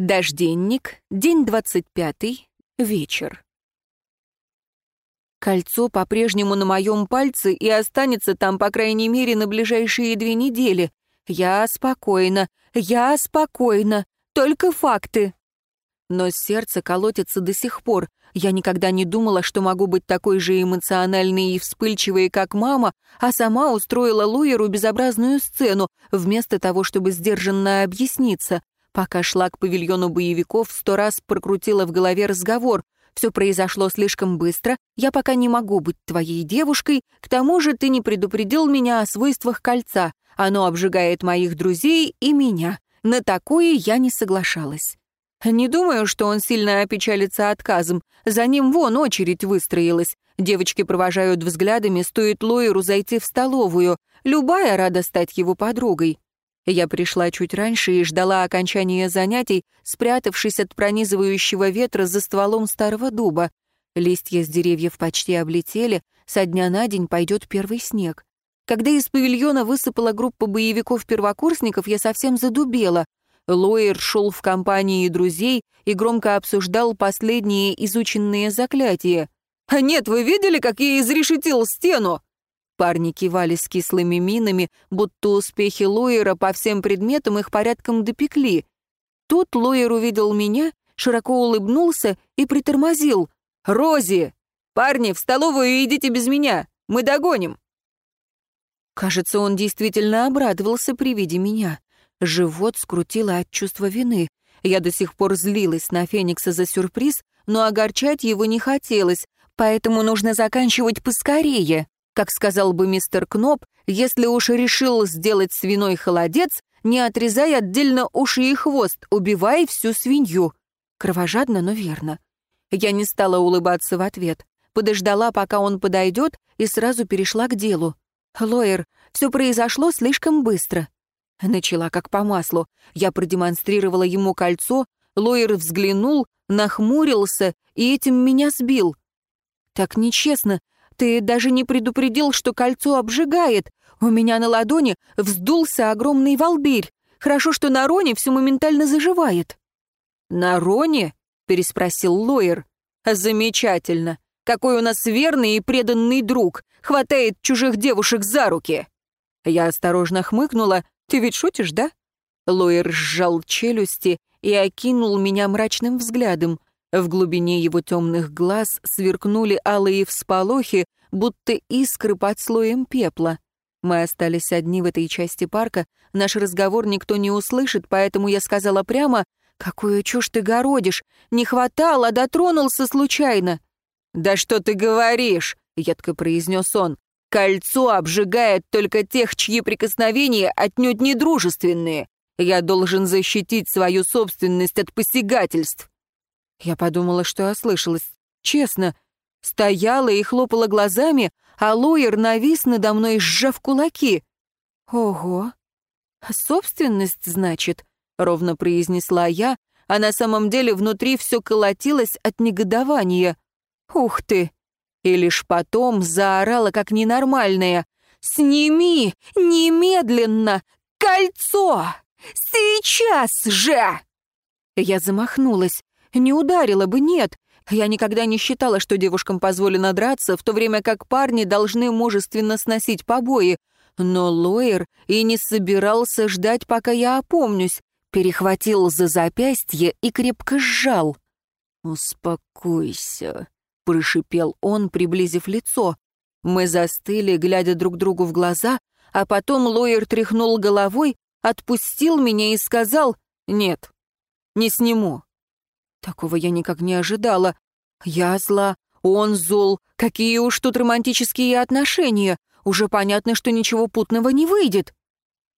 Дожденник, день 25, вечер. Кольцо по-прежнему на моем пальце и останется там, по крайней мере, на ближайшие две недели. Я спокойна, я спокойна, только факты. Но сердце колотится до сих пор. Я никогда не думала, что могу быть такой же эмоциональной и вспыльчивой, как мама, а сама устроила Луеру безобразную сцену, вместо того, чтобы сдержанно объясниться. Пока шла к павильону боевиков, сто раз прокрутила в голове разговор. Все произошло слишком быстро, я пока не могу быть твоей девушкой, к тому же ты не предупредил меня о свойствах кольца. Оно обжигает моих друзей и меня. На такое я не соглашалась. Не думаю, что он сильно опечалится отказом. За ним вон очередь выстроилась. Девочки провожают взглядами, стоит Лоеру зайти в столовую. Любая рада стать его подругой. Я пришла чуть раньше и ждала окончания занятий, спрятавшись от пронизывающего ветра за стволом старого дуба. Листья с деревьев почти облетели, со дня на день пойдет первый снег. Когда из павильона высыпала группа боевиков-первокурсников, я совсем задубела. Лоер шел в компании друзей и громко обсуждал последние изученные заклятия. «А нет, вы видели, как я изрешетил стену?» Парни кивали с кислыми минами, будто успехи Лоера по всем предметам их порядком допекли. Тут Лоер увидел меня, широко улыбнулся и притормозил. «Рози! Парни, в столовую идите без меня! Мы догоним!» Кажется, он действительно обрадовался при виде меня. Живот скрутило от чувства вины. Я до сих пор злилась на Феникса за сюрприз, но огорчать его не хотелось, поэтому нужно заканчивать поскорее. Как сказал бы мистер Кноп, если уж решил сделать свиной холодец, не отрезай отдельно уши и хвост, убивай всю свинью. Кровожадно, но верно. Я не стала улыбаться в ответ. Подождала, пока он подойдет, и сразу перешла к делу. «Лоер, все произошло слишком быстро». Начала как по маслу. Я продемонстрировала ему кольцо, Лоер взглянул, нахмурился и этим меня сбил. «Так нечестно, ты даже не предупредил, что кольцо обжигает. У меня на ладони вздулся огромный волдырь. Хорошо, что на Роне все моментально заживает». «На Роне?» — переспросил Лоер. «Замечательно. Какой у нас верный и преданный друг. Хватает чужих девушек за руки». Я осторожно хмыкнула. «Ты ведь шутишь, да?» Лоер сжал челюсти и окинул меня мрачным взглядом. В глубине его темных глаз сверкнули алые всполохи, будто искры под слоем пепла. Мы остались одни в этой части парка, наш разговор никто не услышит, поэтому я сказала прямо, «Какую чушь ты городишь? Не хватало, дотронулся случайно». «Да что ты говоришь?» — едко произнес он. «Кольцо обжигает только тех, чьи прикосновения отнюдь не дружественные. Я должен защитить свою собственность от посягательств». Я подумала, что ослышалась. Честно, стояла и хлопала глазами, а Лоер навис надо мной, сжав кулаки. «Ого! Собственность, значит?» — ровно произнесла я, а на самом деле внутри все колотилось от негодования. «Ух ты!» И лишь потом заорала, как ненормальная. «Сними! Немедленно! Кольцо! Сейчас же!» Я замахнулась. Не ударила бы, нет. Я никогда не считала, что девушкам позволено драться, в то время как парни должны мужественно сносить побои. Но Лоер и не собирался ждать, пока я опомнюсь. Перехватил за запястье и крепко сжал. «Успокойся», — прошипел он, приблизив лицо. Мы застыли, глядя друг другу в глаза, а потом Лоер тряхнул головой, отпустил меня и сказал «Нет, не сниму». Такого я никак не ожидала. Я зла, он зол. Какие уж тут романтические отношения. Уже понятно, что ничего путного не выйдет.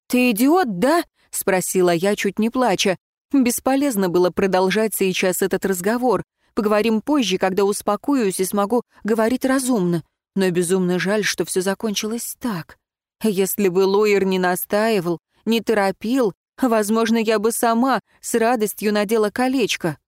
«Ты идиот, да?» — спросила я, чуть не плача. Бесполезно было продолжать сейчас этот разговор. Поговорим позже, когда успокоюсь и смогу говорить разумно. Но безумно жаль, что все закончилось так. Если бы Лоер не настаивал, не торопил, возможно, я бы сама с радостью надела колечко.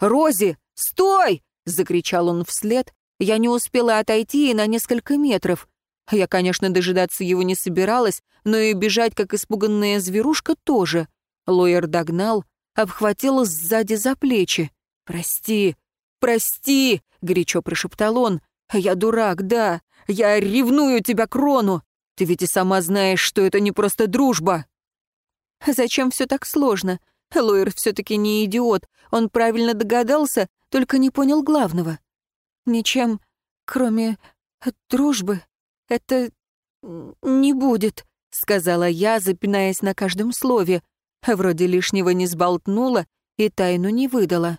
«Рози, стой!» — закричал он вслед. Я не успела отойти и на несколько метров. Я, конечно, дожидаться его не собиралась, но и бежать, как испуганная зверушка, тоже. Лоер догнал, обхватил сзади за плечи. «Прости, прости!» — горячо прошептал он. «Я дурак, да. Я ревную тебя к Рону. Ты ведь и сама знаешь, что это не просто дружба». «Зачем все так сложно? Лоер все-таки не идиот. Он правильно догадался, только не понял главного. Ничем, кроме дружбы, это не будет», — сказала я, запинаясь на каждом слове. Вроде лишнего не сболтнула и тайну не выдала.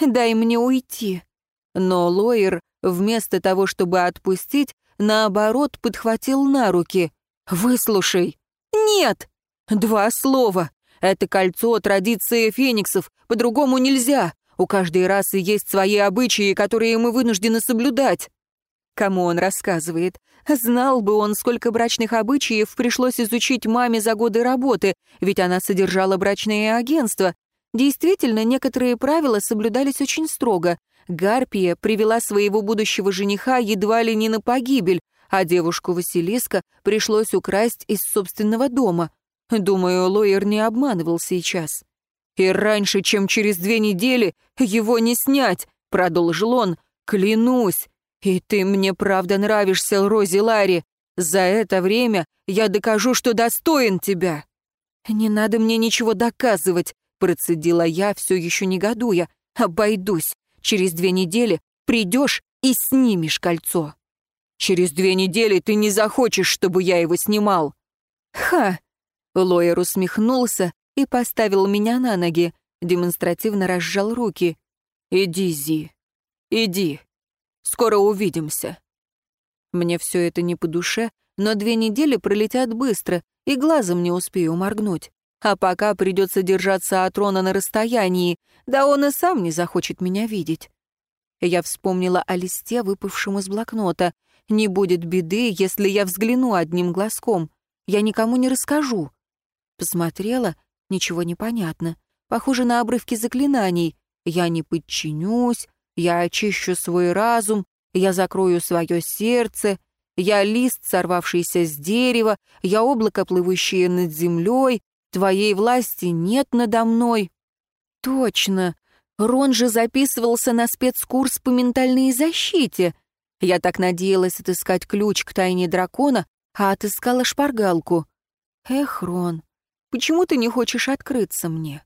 «Дай мне уйти». Но Лоер, вместо того, чтобы отпустить, наоборот, подхватил на руки. «Выслушай». «Нет!» «Два слова. Это кольцо — традиция фениксов, по-другому нельзя. У каждой расы есть свои обычаи, которые мы вынуждены соблюдать». Кому он рассказывает? Знал бы он, сколько брачных обычаев пришлось изучить маме за годы работы, ведь она содержала брачное агентство. Действительно, некоторые правила соблюдались очень строго. Гарпия привела своего будущего жениха едва ли не на погибель, а девушку Василиска пришлось украсть из собственного дома. Думаю, Лоер не обманывал сейчас. «И раньше, чем через две недели, его не снять», — продолжил он, — «клянусь, «И ты мне правда нравишься, Рози Ларри. За это время я докажу, что достоин тебя». «Не надо мне ничего доказывать», — процедила я, все еще негодуя. «Обойдусь. Через две недели придешь и снимешь кольцо». «Через две недели ты не захочешь, чтобы я его снимал». «Ха!» Лоер усмехнулся и поставил меня на ноги, демонстративно разжал руки. «Иди, Зи, иди». Скоро увидимся». Мне все это не по душе, но две недели пролетят быстро, и глазом не успею моргнуть. А пока придется держаться от Рона на расстоянии, да он и сам не захочет меня видеть. Я вспомнила о листе, выпавшем из блокнота. Не будет беды, если я взгляну одним глазком. Я никому не расскажу. Посмотрела, ничего не понятно. Похоже на обрывки заклинаний. Я не подчинюсь, я очищу свой разум, я закрою свое сердце, я лист, сорвавшийся с дерева, я облако, плывущее над землей, твоей власти нет надо мной. Точно, Рон же записывался на спецкурс по ментальной защите. Я так надеялась отыскать ключ к тайне дракона, а отыскала шпаргалку. Эх, Рон, почему ты не хочешь открыться мне?